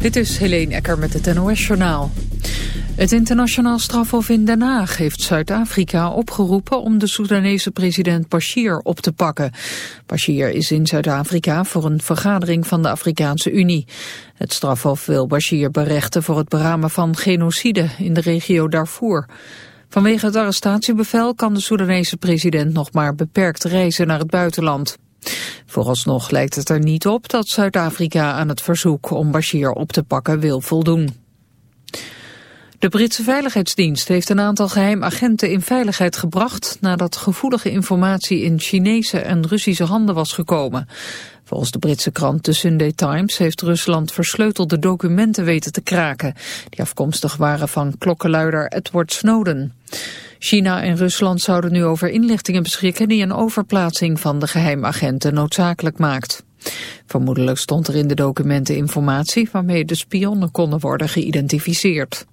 Dit is Helene Ecker met het NOS-journaal. Het internationaal strafhof in Den Haag heeft Zuid-Afrika opgeroepen om de Soedanese president Bashir op te pakken. Bashir is in Zuid-Afrika voor een vergadering van de Afrikaanse Unie. Het strafhof wil Bashir berechten voor het beramen van genocide in de regio Darfur. Vanwege het arrestatiebevel kan de Soedanese president nog maar beperkt reizen naar het buitenland. Vooralsnog lijkt het er niet op dat Zuid-Afrika aan het verzoek om Bashir op te pakken wil voldoen. De Britse Veiligheidsdienst heeft een aantal geheim agenten in veiligheid gebracht nadat gevoelige informatie in Chinese en Russische handen was gekomen. Volgens de Britse krant The Sunday Times heeft Rusland versleutelde documenten weten te kraken, die afkomstig waren van klokkenluider Edward Snowden. China en Rusland zouden nu over inlichtingen beschikken die een overplaatsing van de geheimagenten noodzakelijk maakt. Vermoedelijk stond er in de documenten informatie waarmee de spionnen konden worden geïdentificeerd.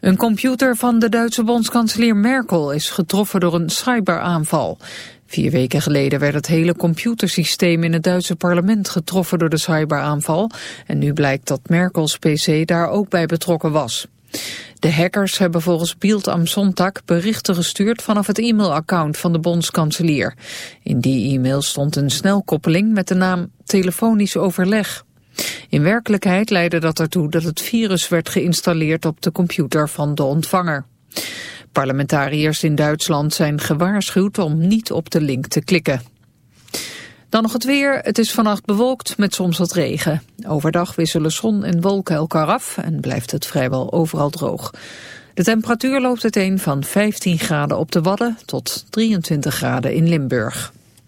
Een computer van de Duitse bondskanselier Merkel is getroffen door een cyberaanval. Vier weken geleden werd het hele computersysteem in het Duitse parlement getroffen door de cyberaanval. En nu blijkt dat Merkels pc daar ook bij betrokken was. De hackers hebben volgens Bild am Sonntag berichten gestuurd vanaf het e-mailaccount van de bondskanselier. In die e-mail stond een snelkoppeling met de naam telefonisch overleg. In werkelijkheid leidde dat ertoe dat het virus werd geïnstalleerd op de computer van de ontvanger. Parlementariërs in Duitsland zijn gewaarschuwd om niet op de link te klikken. Dan nog het weer. Het is vannacht bewolkt met soms wat regen. Overdag wisselen zon en wolken elkaar af en blijft het vrijwel overal droog. De temperatuur loopt uiteen van 15 graden op de Wadden tot 23 graden in Limburg.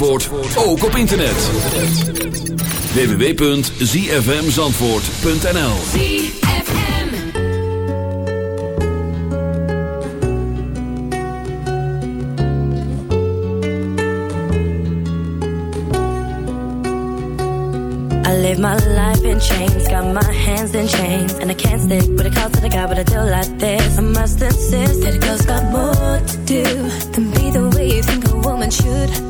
Zandvoort ook op internet. www.zfmzandvoort.nl I live my life in chains, got my hands in chains And I can't stick with a call to the guy, but I do like this I must insist that a girl's got more to do Than be the way you think a woman should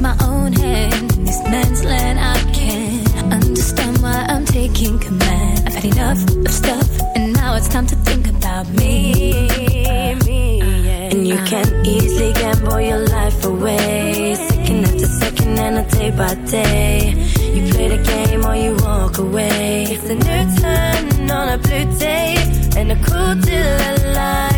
My own hand in this man's land. I can't understand why I'm taking command. I've had enough of stuff, and now it's time to think about me. me. And you can easily gamble your life away, second after second, and a day by day. You play the game or you walk away. It's a new turn on a blue day, and a cool deal light.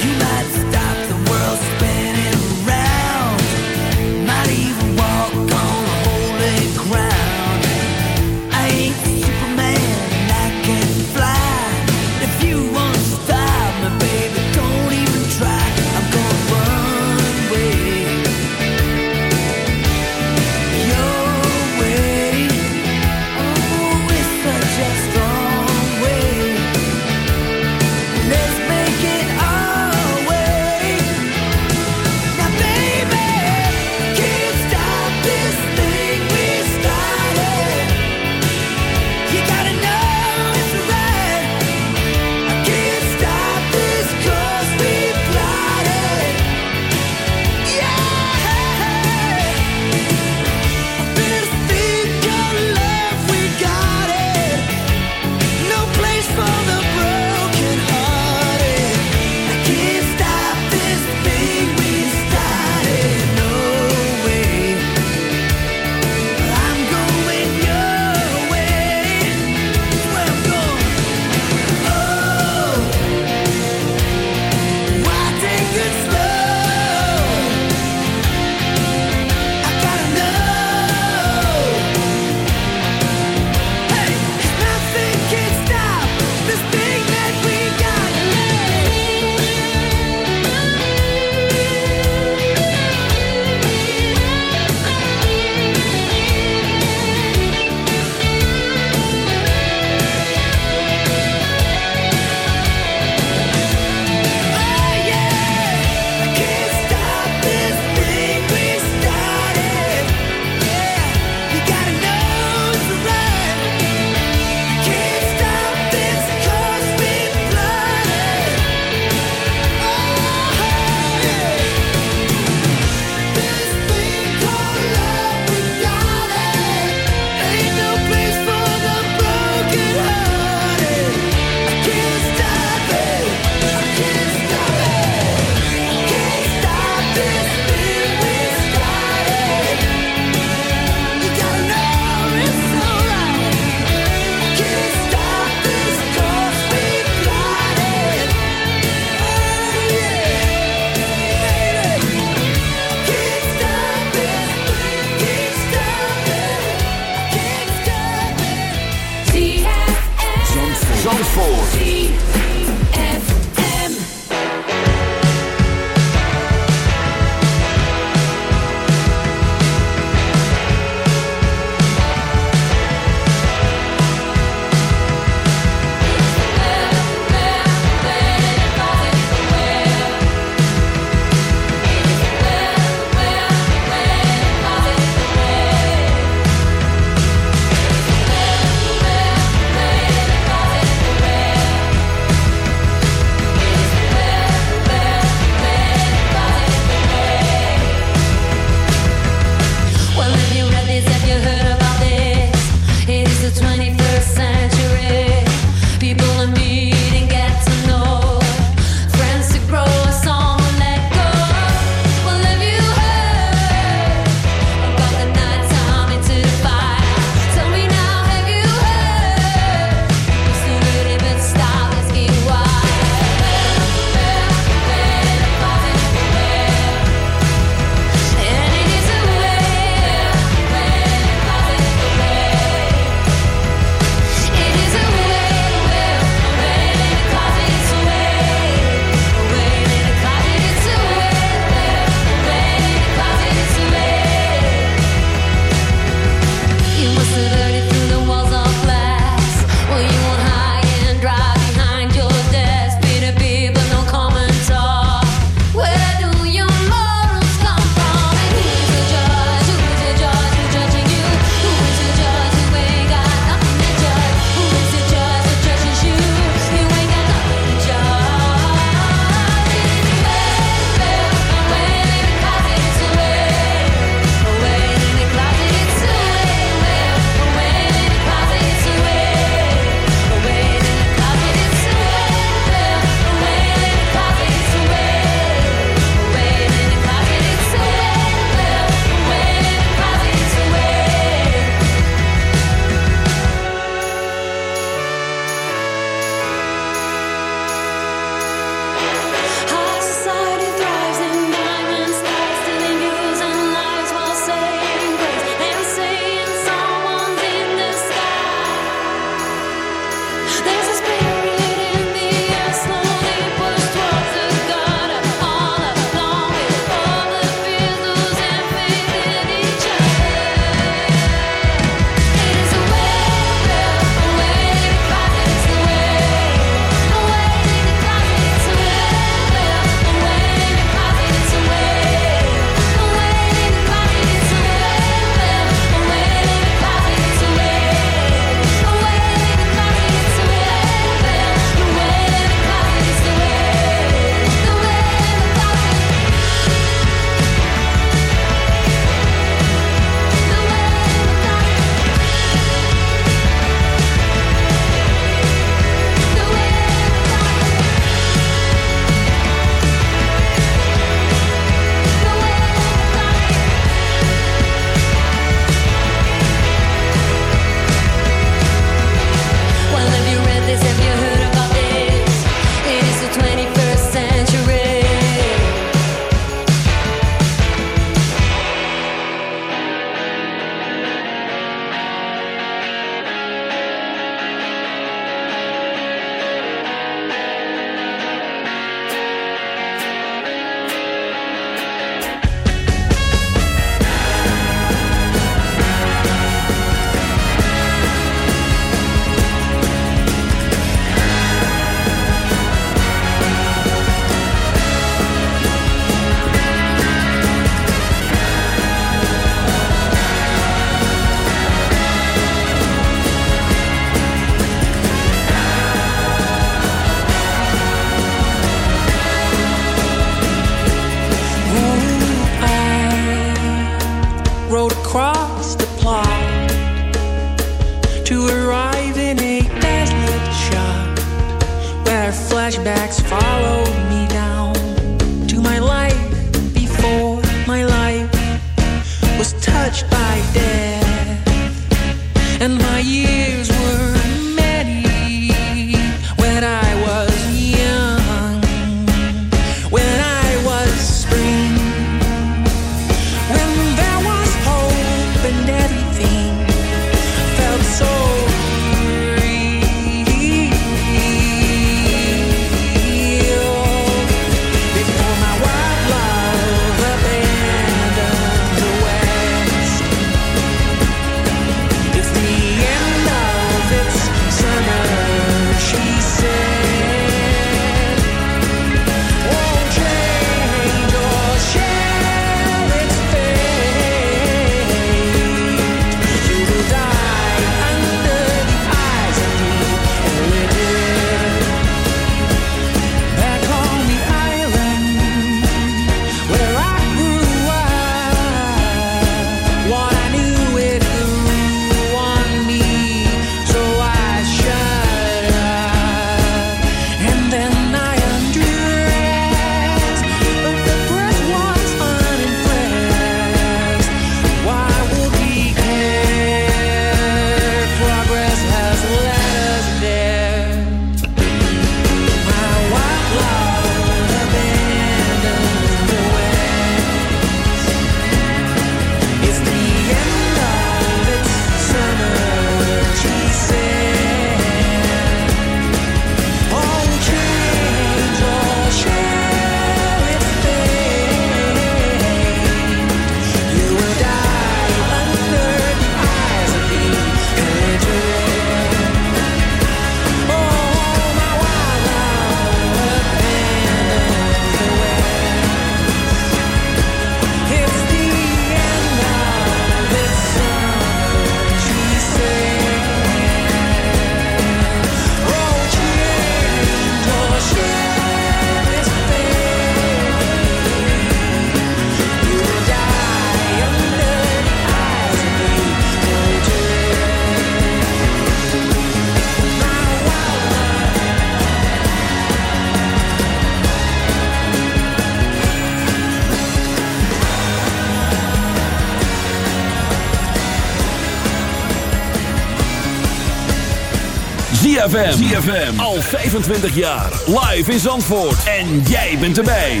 ZFM. Al 25 jaar. Live in Zandvoort. En jij bent erbij.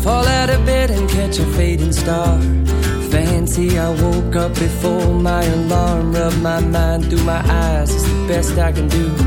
Fall out of bed and catch a fading star. Fancy I woke up before my alarm. Rub my mind through my eyes. It's the best I can do.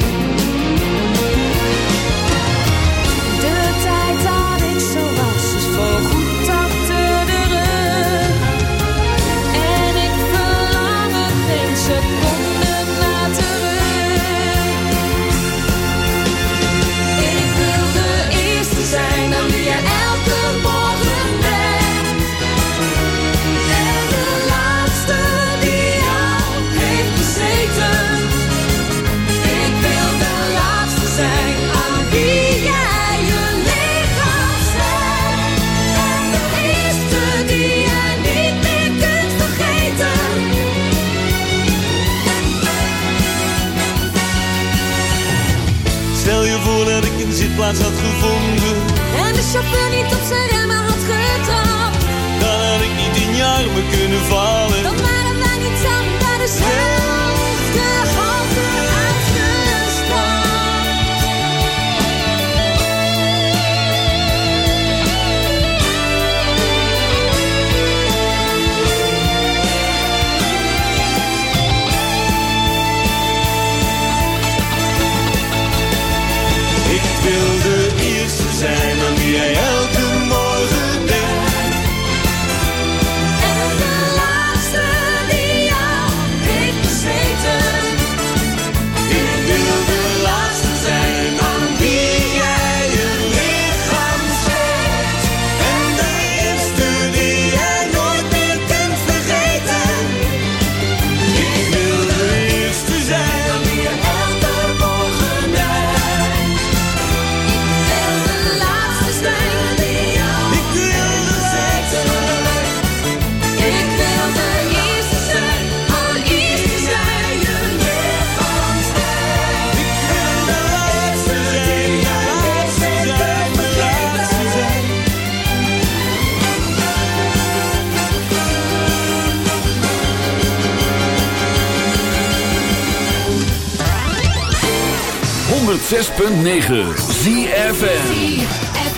zitplaats had gevonden. En de chauffeur niet op zijn remmen had getrapt. Dan had ik niet in je armen kunnen vallen. Dan waren wij niet samen bij dezelfde 106.9 ZFN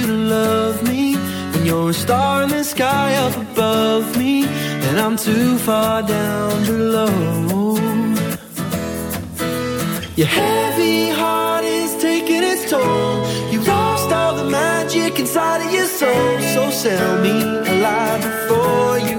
you to love me When you're a star in the sky up above me And I'm too far down below. Your heavy heart is taking its toll. You lost all the magic inside of your soul. So sell me a lie before you